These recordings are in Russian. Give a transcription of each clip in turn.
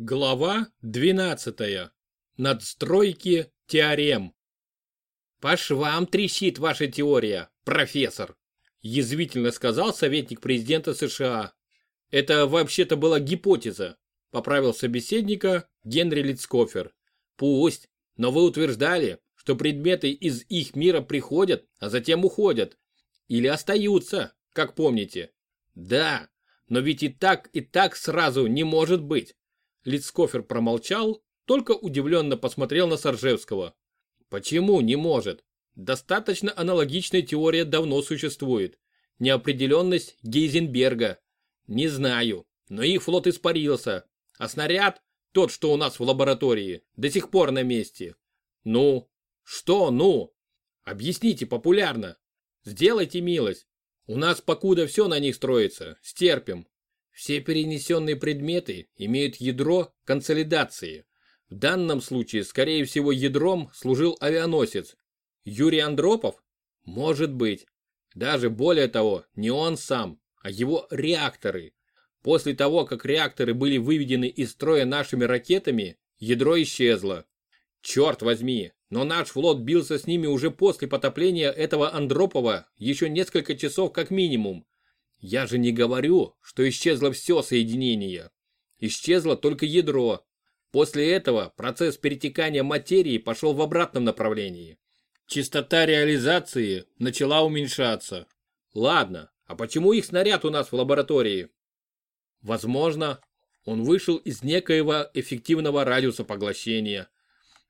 Глава 12. Надстройки теорем. «По швам трещит ваша теория, профессор», язвительно сказал советник президента США. «Это вообще-то была гипотеза», поправил собеседника Генри Лицкофер. «Пусть, но вы утверждали, что предметы из их мира приходят, а затем уходят. Или остаются, как помните. Да, но ведь и так, и так сразу не может быть. Лицкофер промолчал, только удивленно посмотрел на Саржевского. Почему не может? Достаточно аналогичная теория давно существует. Неопределенность Гейзенберга. Не знаю, но их флот испарился. А снаряд, тот, что у нас в лаборатории, до сих пор на месте. Ну? Что ну? Объясните популярно. Сделайте милость. У нас покуда все на них строится, стерпим. Все перенесенные предметы имеют ядро консолидации. В данном случае, скорее всего, ядром служил авианосец. Юрий Андропов? Может быть. Даже более того, не он сам, а его реакторы. После того, как реакторы были выведены из строя нашими ракетами, ядро исчезло. Черт возьми, но наш флот бился с ними уже после потопления этого Андропова еще несколько часов как минимум. Я же не говорю, что исчезло все соединение. Исчезло только ядро. После этого процесс перетекания материи пошел в обратном направлении. Частота реализации начала уменьшаться. Ладно, а почему их снаряд у нас в лаборатории? Возможно, он вышел из некоего эффективного радиуса поглощения.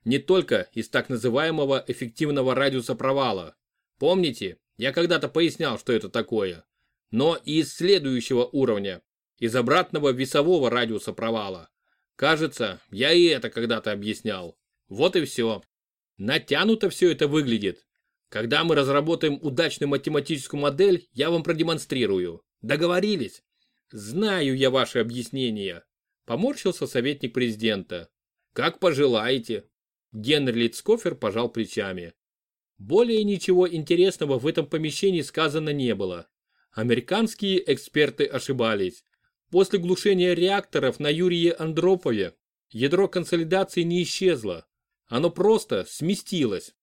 Не только из так называемого эффективного радиуса провала. Помните, я когда-то пояснял, что это такое но и из следующего уровня, из обратного весового радиуса провала. Кажется, я и это когда-то объяснял. Вот и все. Натянуто все это выглядит. Когда мы разработаем удачную математическую модель, я вам продемонстрирую. Договорились? Знаю я ваши объяснения. Поморщился советник президента. Как пожелаете. Генри Лицкофер пожал плечами. Более ничего интересного в этом помещении сказано не было. Американские эксперты ошибались. После глушения реакторов на Юрии Андропове ядро консолидации не исчезло. Оно просто сместилось.